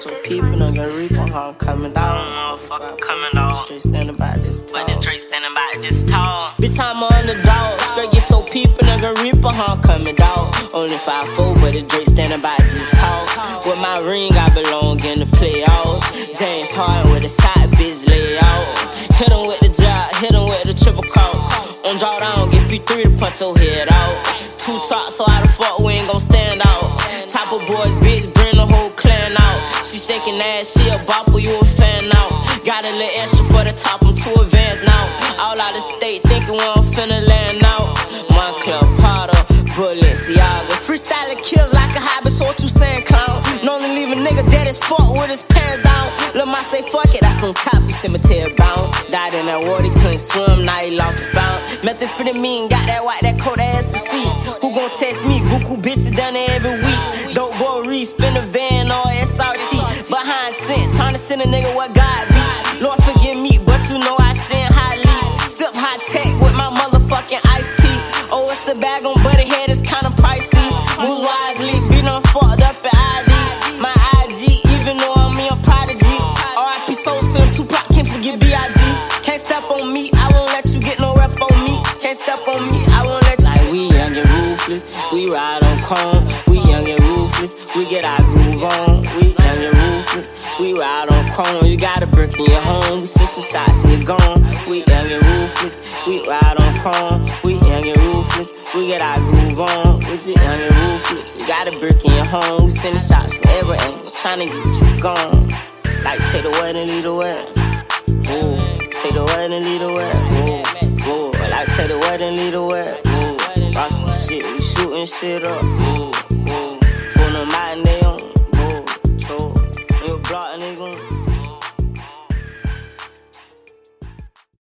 two people, nigga reaper, huh? Coming down. Motherfucker coming dog. Straight standing by this But tall. the Dre standing by this tall. Bitch, I'm on the dog. Straight get your people, nigga reaper, huh? Coming down. Only 5'4, but the Drake standing by this tall. With my ring, I belong in the playoff. James Harden with the side bitch lay out. Hit him with the job, hit him with the triple call. On drawdown, get P3 to punch your head out. Two talks, so how the fuck we ain't gon' stand out? Top of boys, bitch, She shaking ass, she a bopper, you a fan now. Got a little extra for the top, I'm too advanced now. All out of state, thinking we I'm finna land out. Moncler, Potter, Balenciaga. Freestyling kills like a hobby, so you saying, clown? Known to leave a nigga dead as fuck with his pants down. Lil' my say fuck it, that's on top, he cemetery bound. Died in that water, couldn't swim, now he lost his found. Methamphetamine, got that white, that cold ass to see. Who gon' test me? Buku bitches done it Scent, time to send a nigga what God be. Lord forgive me, but you know I sin highly. Sip high tech with my motherfucking iced tea. Oh, it's a bag on and ruthless, we ride on cone. We young and ruthless, we get our groove on. We young and ruthless, we ride on cone. You got a brick in your home, we send some shots and you're gone. We young and ruthless, we ride on cone. We young and ruthless, we get our groove on. We just young and ruthless, you got a brick in your home. We send shots from every angle, trying to get you gone. Like take the wet and lead the wet. Ooh, take the wet and lead the wet. Ooh, ooh, like take the wet and the. The shit, we shooting shit up. Ooh, ooh, for the matinee on. Ooh, so, you block nigga.